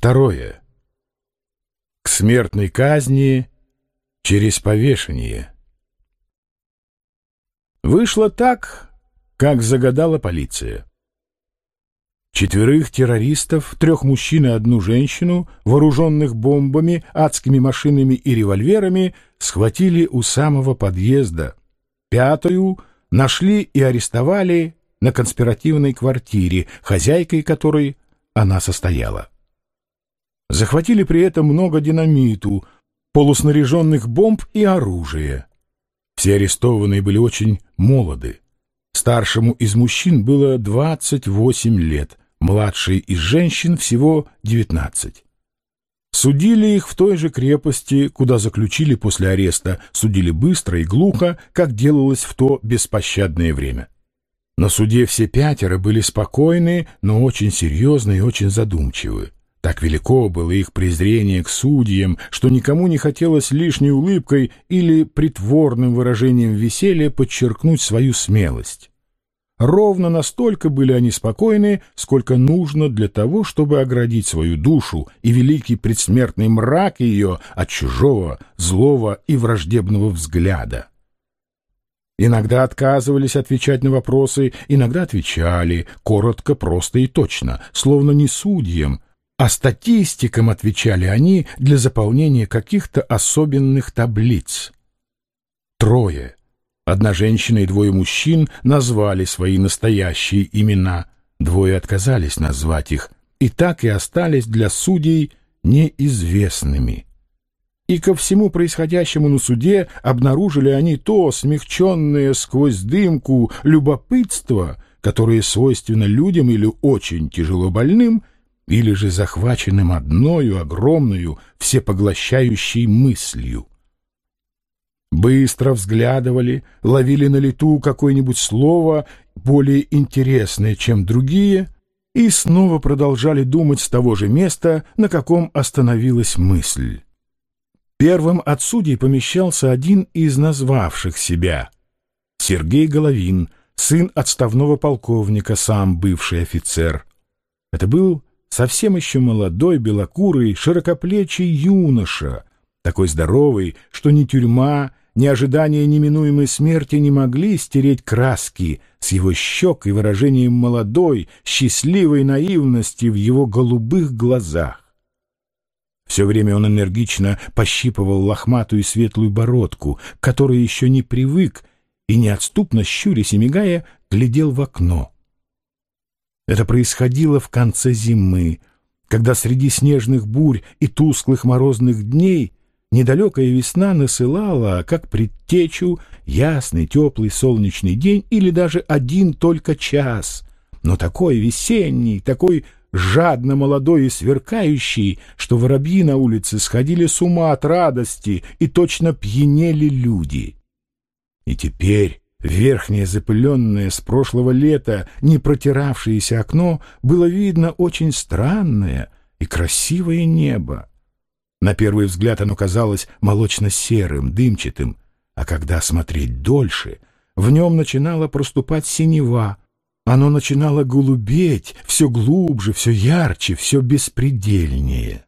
Второе. К смертной казни через повешение. Вышло так, как загадала полиция. Четверых террористов, трех мужчин и одну женщину, вооруженных бомбами, адскими машинами и револьверами, схватили у самого подъезда. Пятую нашли и арестовали на конспиративной квартире, хозяйкой которой она состояла. Захватили при этом много динамиту, полуснаряженных бомб и оружия. Все арестованные были очень молоды. Старшему из мужчин было 28 лет, младшей из женщин всего 19. Судили их в той же крепости, куда заключили после ареста, судили быстро и глухо, как делалось в то беспощадное время. На суде все пятеро были спокойны, но очень серьезны и очень задумчивы. Так велико было их презрение к судьям, что никому не хотелось лишней улыбкой или притворным выражением веселья подчеркнуть свою смелость. Ровно настолько были они спокойны, сколько нужно для того, чтобы оградить свою душу и великий предсмертный мрак ее от чужого, злого и враждебного взгляда. Иногда отказывались отвечать на вопросы, иногда отвечали, коротко, просто и точно, словно не судьям, а статистикам отвечали они для заполнения каких-то особенных таблиц. Трое, одна женщина и двое мужчин назвали свои настоящие имена, двое отказались назвать их, и так и остались для судей неизвестными. И ко всему происходящему на суде обнаружили они то смягченное сквозь дымку любопытство, которое свойственно людям или очень тяжело больным, или же захваченным одною огромную, всепоглощающей мыслью. Быстро взглядывали, ловили на лету какое-нибудь слово, более интересное, чем другие, и снова продолжали думать с того же места, на каком остановилась мысль. Первым от судей помещался один из назвавших себя — Сергей Головин, сын отставного полковника, сам бывший офицер. Это был совсем еще молодой, белокурый, широкоплечий юноша, такой здоровый, что ни тюрьма, ни ожидание неминуемой смерти не могли стереть краски с его щек и выражением молодой, счастливой наивности в его голубых глазах. Все время он энергично пощипывал лохматую светлую бородку, к которой еще не привык, и неотступно, щурясь и мигая, глядел в окно. Это происходило в конце зимы, когда среди снежных бурь и тусклых морозных дней недалекая весна насылала, как предтечу, ясный, теплый солнечный день или даже один только час, но такой весенний, такой жадно молодой и сверкающий, что воробьи на улице сходили с ума от радости и точно пьянели люди. И теперь Верхнее запыленное с прошлого лета не протиравшееся окно было видно очень странное и красивое небо. На первый взгляд оно казалось молочно-серым, дымчатым, а когда смотреть дольше, в нем начинала проступать синева, оно начинало голубеть все глубже, все ярче, все беспредельнее.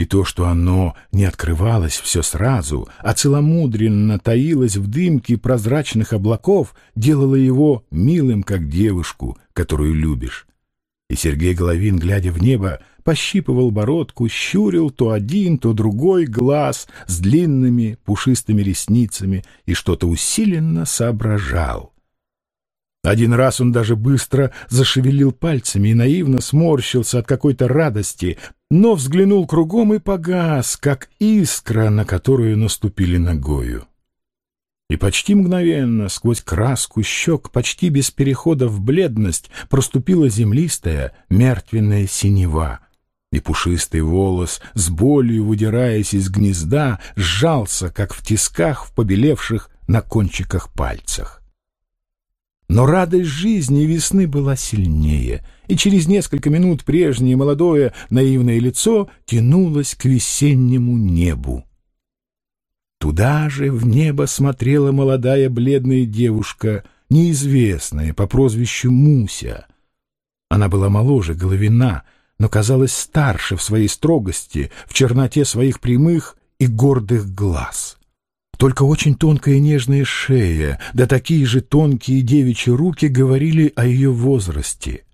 И то, что оно не открывалось все сразу, а целомудренно таилось в дымке прозрачных облаков, делало его милым, как девушку, которую любишь. И Сергей Головин, глядя в небо, пощипывал бородку, щурил то один, то другой глаз с длинными пушистыми ресницами и что-то усиленно соображал. Один раз он даже быстро зашевелил пальцами и наивно сморщился от какой-то радости, но взглянул кругом и погас, как искра, на которую наступили ногою. И почти мгновенно, сквозь краску щек, почти без перехода в бледность, проступила землистая, мертвенная синева, и пушистый волос, с болью выдираясь из гнезда, сжался, как в тисках в побелевших на кончиках пальцах. Но радость жизни весны была сильнее, и через несколько минут прежнее молодое наивное лицо тянулось к весеннему небу. Туда же в небо смотрела молодая бледная девушка, неизвестная по прозвищу Муся. Она была моложе Головина, но казалась старше в своей строгости, в черноте своих прямых и гордых глаз. Только очень тонкая и нежная шея, да такие же тонкие девичьи руки говорили о ее возрасте.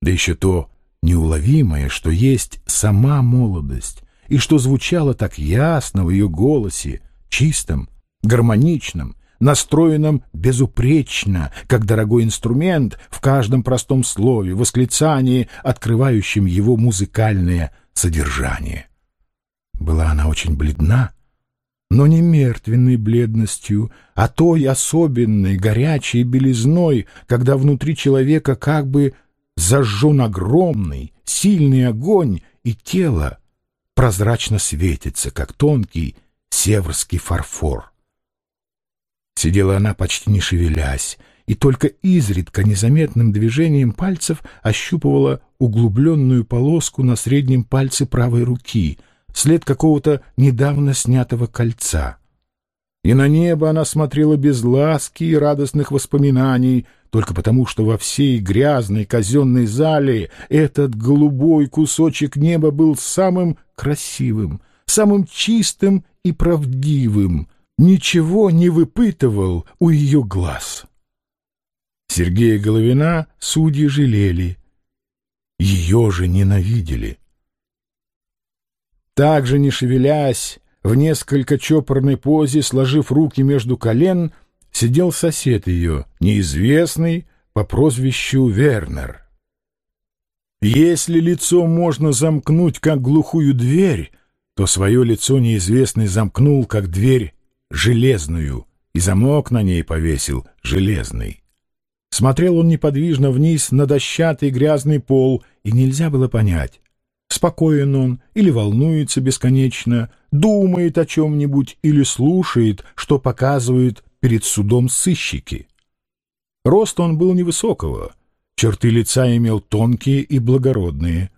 Да еще то неуловимое, что есть сама молодость, и что звучало так ясно в ее голосе, чистом, гармоничном, настроенном безупречно, как дорогой инструмент в каждом простом слове, восклицании, открывающем его музыкальное содержание. Была она очень бледна, но не мертвенной бледностью, а той особенной, горячей белизной, когда внутри человека как бы зажжен огромный, сильный огонь, и тело прозрачно светится, как тонкий северский фарфор. Сидела она почти не шевелясь, и только изредка незаметным движением пальцев ощупывала углубленную полоску на среднем пальце правой руки, след какого-то недавно снятого кольца. И на небо она смотрела без ласки и радостных воспоминаний, только потому, что во всей грязной казенной зале этот голубой кусочек неба был самым красивым, самым чистым и правдивым, ничего не выпытывал у ее глаз. Сергея Головина судьи жалели, ее же ненавидели. Также, не шевелясь, в несколько чопорной позе, сложив руки между колен, сидел сосед ее, неизвестный, по прозвищу Вернер. Если лицо можно замкнуть, как глухую дверь, то свое лицо неизвестный замкнул, как дверь железную, и замок на ней повесил железный. Смотрел он неподвижно вниз на дощатый грязный пол, и нельзя было понять, спокоен он или волнуется бесконечно, думает о чем-нибудь или слушает, что показывают перед судом сыщики. Рост он был невысокого, черты лица имел тонкие и благородные —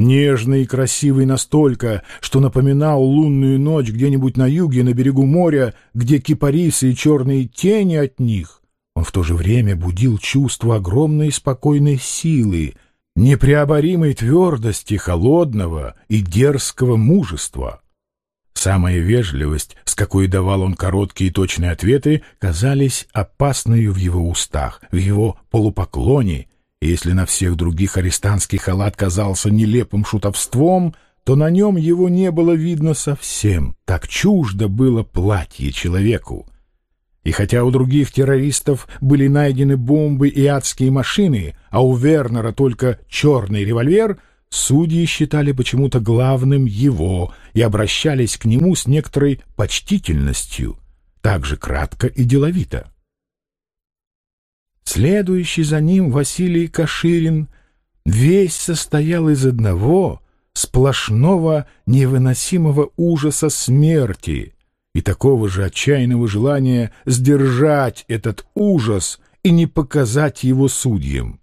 Нежный и красивый настолько, что напоминал лунную ночь где-нибудь на юге, на берегу моря, где кипарисы и черные тени от них. Он в то же время будил чувство огромной спокойной силы, непреоборимой твердости, холодного и дерзкого мужества. Самая вежливость, с какой давал он короткие и точные ответы, казались опасной в его устах, в его полупоклоне и если на всех других арестантский халат казался нелепым шутовством, то на нем его не было видно совсем. Так чуждо было платье человеку. И хотя у других террористов были найдены бомбы и адские машины, а у Вернера только черный револьвер, судьи считали почему-то главным его и обращались к нему с некоторой почтительностью, также кратко и деловито. Следующий за ним Василий Каширин весь состоял из одного сплошного невыносимого ужаса смерти и такого же отчаянного желания сдержать этот ужас и не показать его судьям.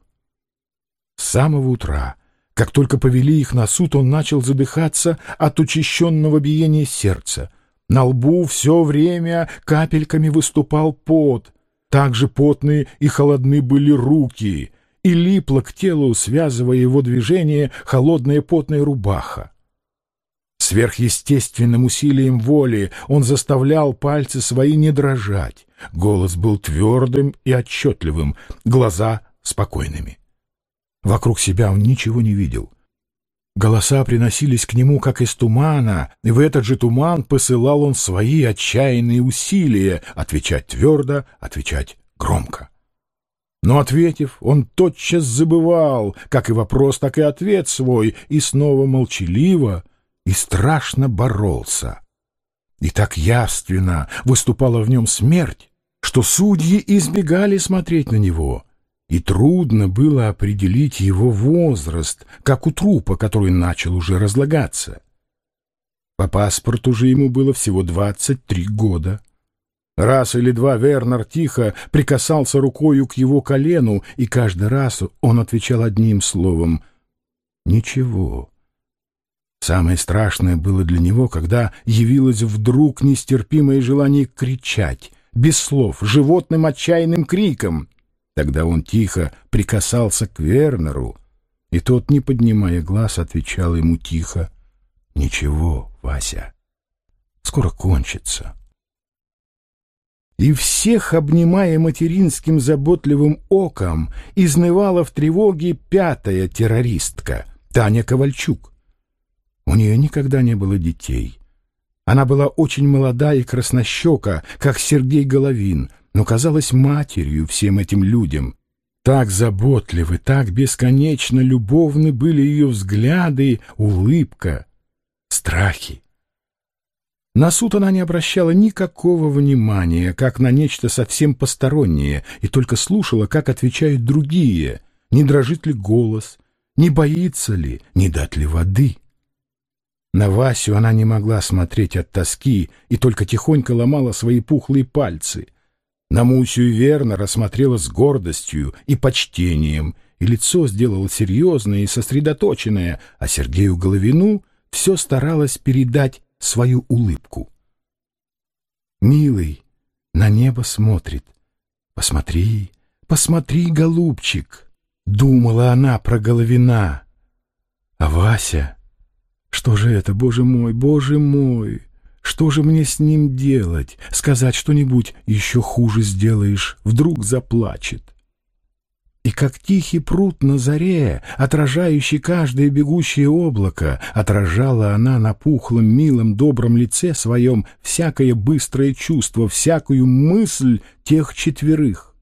С самого утра, как только повели их на суд, он начал задыхаться от учащенного биения сердца. На лбу все время капельками выступал пот — также потные и холодны были руки, и липла к телу, связывая его движение, холодная потная рубаха. Сверхъестественным усилием воли он заставлял пальцы свои не дрожать. Голос был твердым и отчетливым, глаза спокойными. Вокруг себя он ничего не видел. Голоса приносились к нему, как из тумана, и в этот же туман посылал он свои отчаянные усилия отвечать твердо, отвечать громко. Но, ответив, он тотчас забывал, как и вопрос, так и ответ свой, и снова молчаливо и страшно боролся. И так явственно выступала в нем смерть, что судьи избегали смотреть на него — и трудно было определить его возраст, как у трупа, который начал уже разлагаться. По паспорту же ему было всего 23 года. Раз или два Вернер тихо прикасался рукою к его колену, и каждый раз он отвечал одним словом «Ничего». Самое страшное было для него, когда явилось вдруг нестерпимое желание кричать, без слов, животным отчаянным криком — Тогда он тихо прикасался к Вернеру, И тот, не поднимая глаз, отвечал ему тихо, «Ничего, Вася, скоро кончится». И всех, обнимая материнским заботливым оком, изнывала в тревоге пятая террористка, Таня Ковальчук. У нее никогда не было детей. Она была очень молода и краснощека, как Сергей Головин, но казалась матерью всем этим людям. Так заботливы, так бесконечно любовны были ее взгляды, улыбка, страхи. На суд она не обращала никакого внимания, как на нечто совсем постороннее, и только слушала, как отвечают другие, не дрожит ли голос, не боится ли, не дать ли воды. На Васю она не могла смотреть от тоски и только тихонько ломала свои пухлые пальцы. На Мусю и Верна рассмотрела с гордостью и почтением, и лицо сделала серьезное и сосредоточенное, а Сергею Головину все старалась передать свою улыбку. «Милый, на небо смотрит. Посмотри, посмотри, голубчик!» — думала она про Головина. А Вася... Что же это, боже мой, боже мой? Что же мне с ним делать? Сказать что-нибудь еще хуже сделаешь, вдруг заплачет. И как тихий пруд на заре, отражающий каждое бегущее облако, отражала она на пухлом, милом, добром лице своем всякое быстрое чувство, всякую мысль тех четверых.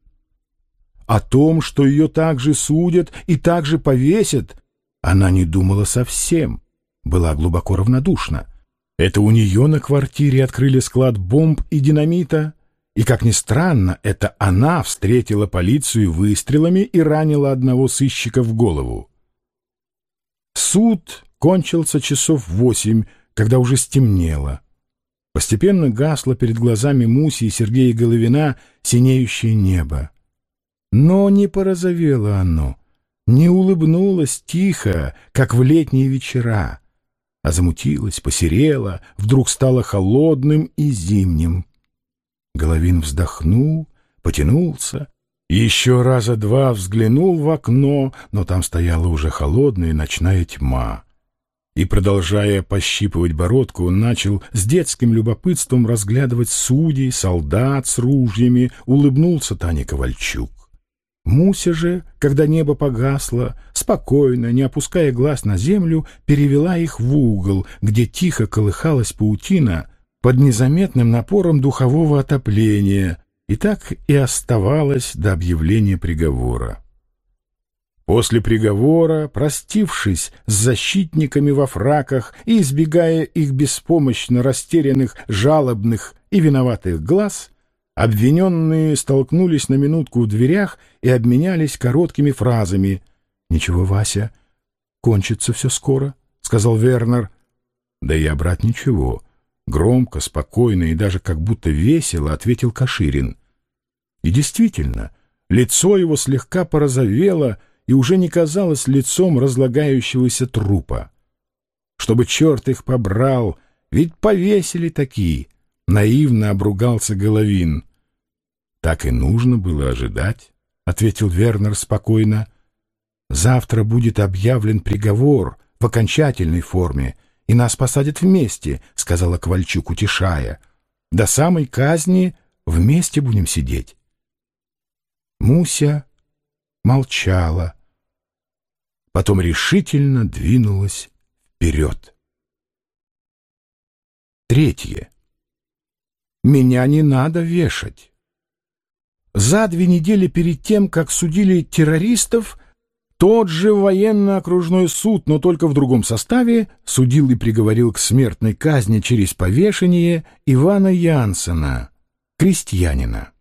О том, что ее также судят и также повесят, она не думала совсем, была глубоко равнодушна. Это у нее на квартире открыли склад бомб и динамита — и, как ни странно, это она встретила полицию выстрелами и ранила одного сыщика в голову. Суд кончился часов восемь, когда уже стемнело. Постепенно гасло перед глазами Муси и Сергея Головина синеющее небо. Но не порозовело оно, не улыбнулось тихо, как в летние вечера, а замутилось, посерело, вдруг стало холодным и зимним. Головин вздохнул, потянулся, еще раза два взглянул в окно, но там стояла уже холодная ночная тьма. И, продолжая пощипывать бородку, он начал с детским любопытством разглядывать судей, солдат с ружьями, улыбнулся Таня Ковальчук. Муся же, когда небо погасло, спокойно, не опуская глаз на землю, перевела их в угол, где тихо колыхалась паутина — под незаметным напором духового отопления и так и оставалось до объявления приговора. После приговора, простившись с защитниками во фраках и избегая их беспомощно растерянных, жалобных и виноватых глаз, обвиненные столкнулись на минутку в дверях и обменялись короткими фразами. «Ничего, Вася, кончится все скоро», — сказал Вернер. «Да я, брат, ничего. Громко, спокойно и даже как будто весело ответил Каширин. И действительно, лицо его слегка порозовело и уже не казалось лицом разлагающегося трупа. Чтобы черт их побрал, ведь повесили такие, наивно обругался Головин. Так и нужно было ожидать, — ответил Вернер спокойно. Завтра будет объявлен приговор в окончательной форме, и нас посадят вместе», — сказала Ковальчук, утешая. «До самой казни вместе будем сидеть». Муся молчала, потом решительно двинулась вперед. Третье. Меня не надо вешать. За две недели перед тем, как судили террористов, тот же военно-окружной суд, но только в другом составе, судил и приговорил к смертной казни через повешение Ивана Янсена, крестьянина.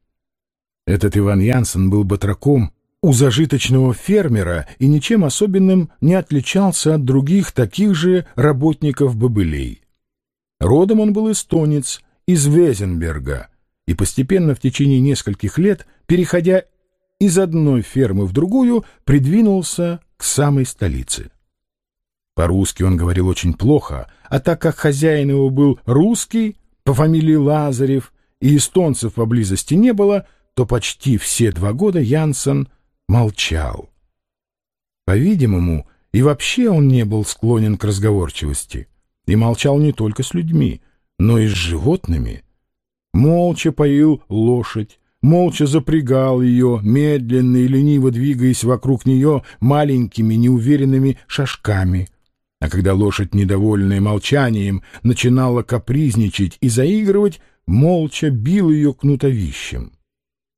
Этот Иван Янсен был батраком у зажиточного фермера и ничем особенным не отличался от других таких же работников бобылей. Родом он был эстонец, из Везенберга, и постепенно в течение нескольких лет, переходя из одной фермы в другую придвинулся к самой столице. По-русски он говорил очень плохо, а так как хозяин его был русский, по фамилии Лазарев, и эстонцев поблизости не было, то почти все два года Янсен молчал. По-видимому, И вообще он не был склонен к разговорчивости. И молчал не только с людьми, но и с животными. Молча поил лошадь, молча запрягал ее, медленно и лениво двигаясь вокруг нее маленькими неуверенными шажками. А когда лошадь, недовольная молчанием, начинала капризничать и заигрывать, молча бил ее кнутовищем.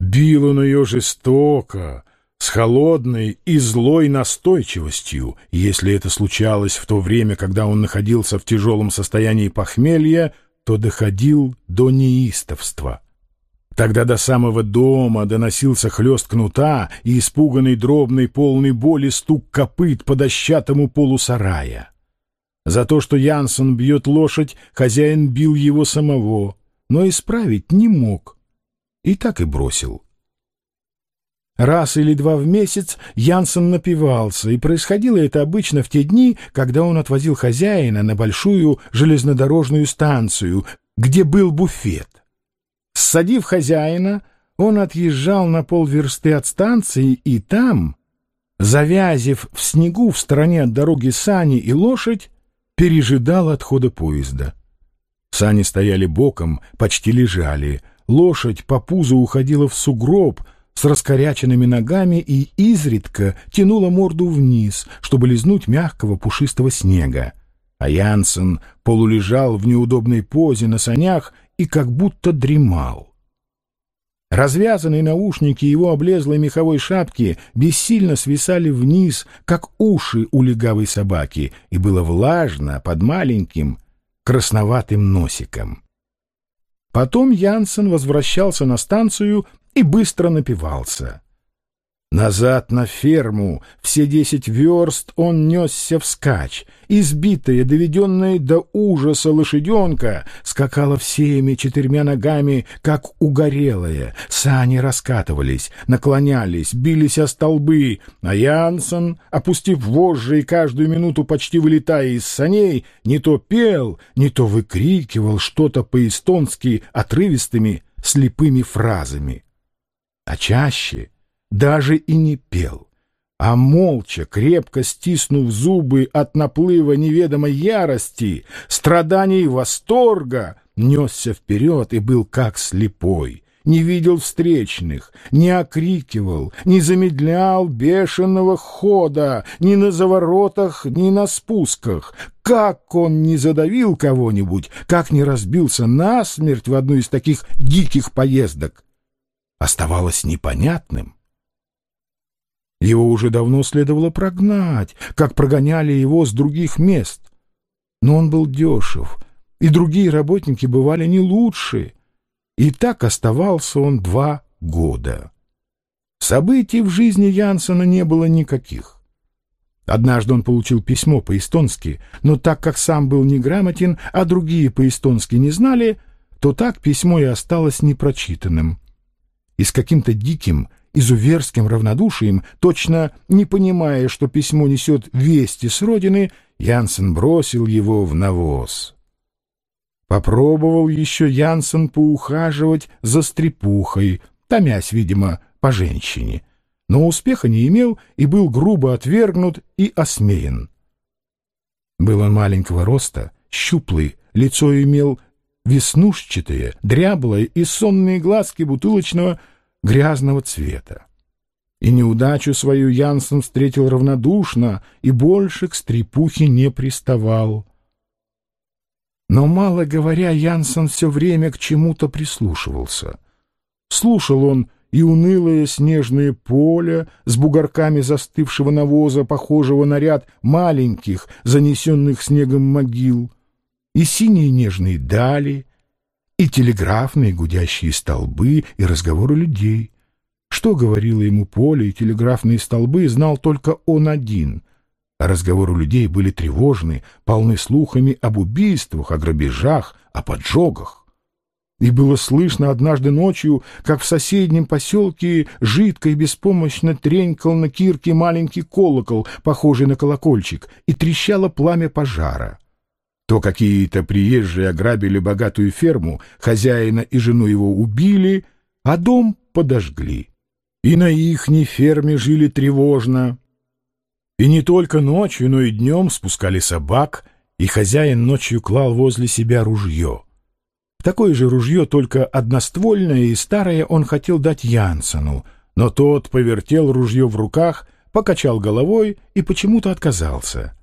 Бил он ее жестоко, с холодной и злой настойчивостью, если это случалось в то время, когда он находился в тяжелом состоянии похмелья, то доходил до неистовства. Тогда до самого дома доносился хлест кнута и испуганный дробный полный боли стук копыт по дощатому полу сарая. За то, что Янсен бьет лошадь, хозяин бил его самого, но исправить не мог. И так и бросил. Раз или два в месяц Янсен напивался, и происходило это обычно в те дни, когда он отвозил хозяина на большую железнодорожную станцию, где был буфет. Ссадив хозяина, он отъезжал на полверсты от станции, и там, завязив в снегу в стороне от дороги сани и лошадь, пережидал отхода поезда. Сани стояли боком, почти лежали, лошадь по пузу уходила в сугроб — с раскоряченными ногами и изредка тянула морду вниз, чтобы лизнуть мягкого пушистого снега. А Янсен полулежал в неудобной позе на санях и как будто дремал. Развязанные наушники его облезлой меховой шапки бессильно свисали вниз, как уши у легавой собаки, и было влажно под маленьким красноватым носиком. Потом Янсен возвращался на станцию и быстро напивался. Назад на ферму, все десять верст он несся вскачь. Избитая, доведенная до ужаса лошаденка скакала всеми четырьмя ногами, как угорелая. Сани раскатывались, наклонялись, бились о столбы, а Янсен, опустив вожжи и каждую минуту почти вылетая из саней, не то пел, не то выкрикивал что-то по-эстонски отрывистыми слепыми фразами а чаще даже и не пел, а молча, крепко стиснув зубы от наплыва неведомой ярости, страданий и восторга, несся вперед и был как слепой, не видел встречных, не окрикивал, не замедлял бешеного хода ни на заворотах, ни на спусках. Как он не задавил кого-нибудь, как не разбился насмерть в одну из таких диких поездок, оставалось непонятным. Его уже давно следовало прогнать, как прогоняли его с других мест. Но он был дешев, и другие работники бывали не лучше. И так оставался он два года. Событий в жизни Янсена не было никаких. Однажды он получил письмо по-эстонски, но так как сам был неграмотен, а другие по-эстонски не знали, то так письмо и осталось непрочитанным и с каким-то диким, изуверским равнодушием, точно не понимая, что письмо несет вести с родины, Янсен бросил его в навоз. Попробовал еще Янсен поухаживать за стрепухой, томясь, видимо, по женщине, но успеха не имел и был грубо отвергнут и осмеян. Был он маленького роста, щуплый, лицо имел веснушчатые, дряблые и сонные глазки бутылочного грязного цвета. И неудачу свою Янсен встретил равнодушно и больше к стрепухе не приставал. Но, мало говоря, Янсен все время к чему-то прислушивался. Слушал он и унылое снежное поле с бугорками застывшего навоза, похожего на ряд маленьких, занесенных снегом могил, и синие нежные дали, и телеграфные гудящие столбы, и разговоры людей. Что говорило ему поле и телеграфные столбы, знал только он один. А разговоры людей были тревожны, полны слухами об убийствах, о грабежах, о поджогах. И было слышно однажды ночью, как в соседнем поселке жидко и беспомощно тренькал на кирке маленький колокол, похожий на колокольчик, и трещало пламя пожара. То какие-то приезжие ограбили богатую ферму, хозяина и жену его убили, а дом подожгли. И на ихней ферме жили тревожно. И не только ночью, но и днем спускали собак, и хозяин ночью клал возле себя ружье. Такое же ружье, только одноствольное и старое, он хотел дать Янсену, но тот повертел ружье в руках, покачал головой и почему-то отказался.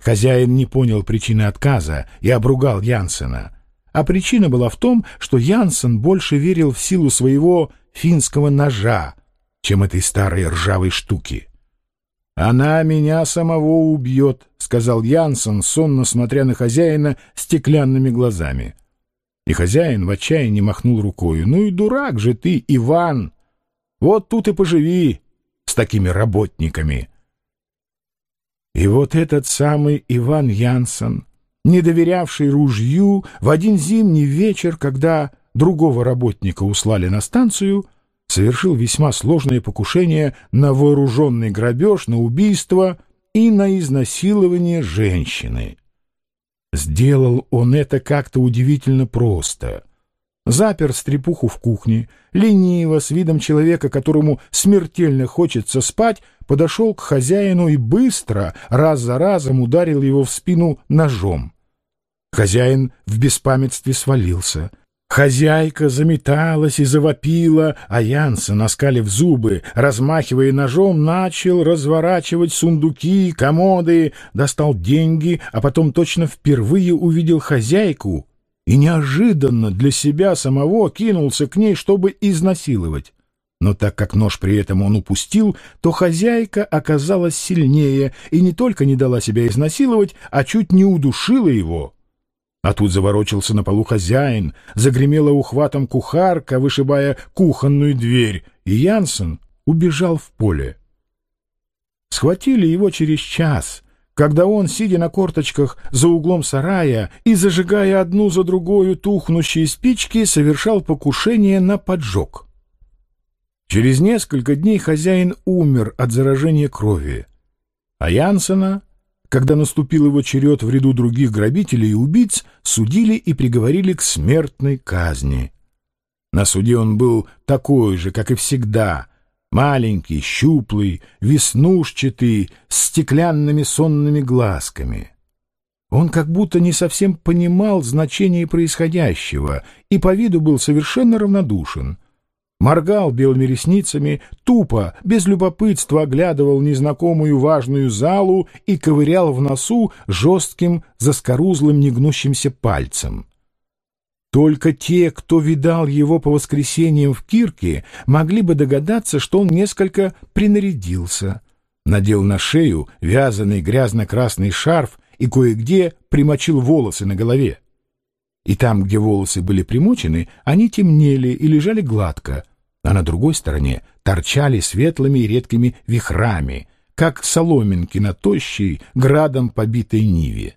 Хозяин не понял причины отказа и обругал Янсена. А причина была в том, что Янсен больше верил в силу своего финского ножа, чем этой старой ржавой штуки. «Она меня самого убьет», — сказал Янсен, сонно смотря на хозяина стеклянными глазами. И хозяин в отчаянии махнул рукою. «Ну и дурак же ты, Иван! Вот тут и поживи с такими работниками!» И вот этот самый Иван Янсен, не доверявший ружью, в один зимний вечер, когда другого работника услали на станцию, совершил весьма сложное покушение на вооруженный грабеж, на убийство и на изнасилование женщины. Сделал он это как-то удивительно просто. Запер стрепуху в кухне, лениво, с видом человека, которому смертельно хочется спать, подошел к хозяину и быстро, раз за разом ударил его в спину ножом. Хозяин в беспамятстве свалился. Хозяйка заметалась и завопила, а Янсен, наскалив зубы, размахивая ножом, начал разворачивать сундуки, комоды, достал деньги, а потом точно впервые увидел хозяйку и неожиданно для себя самого кинулся к ней, чтобы изнасиловать. Но так как нож при этом он упустил, то хозяйка оказалась сильнее и не только не дала себя изнасиловать, а чуть не удушила его. А тут заворочился на полу хозяин, загремела ухватом кухарка, вышибая кухонную дверь, и Янсен убежал в поле. Схватили его через час, когда он, сидя на корточках за углом сарая и зажигая одну за другою тухнущие спички, совершал покушение на поджог. Через несколько дней хозяин умер от заражения крови, а Янсена когда наступил его черед в ряду других грабителей и убийц, судили и приговорили к смертной казни. На суде он был такой же, как и всегда, маленький, щуплый, веснушчатый, с стеклянными сонными глазками. Он как будто не совсем понимал значение происходящего и по виду был совершенно равнодушен — моргал белыми ресницами, тупо, без любопытства оглядывал незнакомую важную залу и ковырял в носу жестким, заскорузлым, негнущимся пальцем. Только те, кто видал его по воскресеньям в Кирке, могли бы догадаться, что он несколько принарядился. Надел на шею вязаный грязно-красный шарф и кое-где примочил волосы на голове. И там, где волосы были примочены, они темнели и лежали гладко, а на другой стороне торчали светлыми и редкими вихрами, как соломинки на тощей, градом побитой ниве.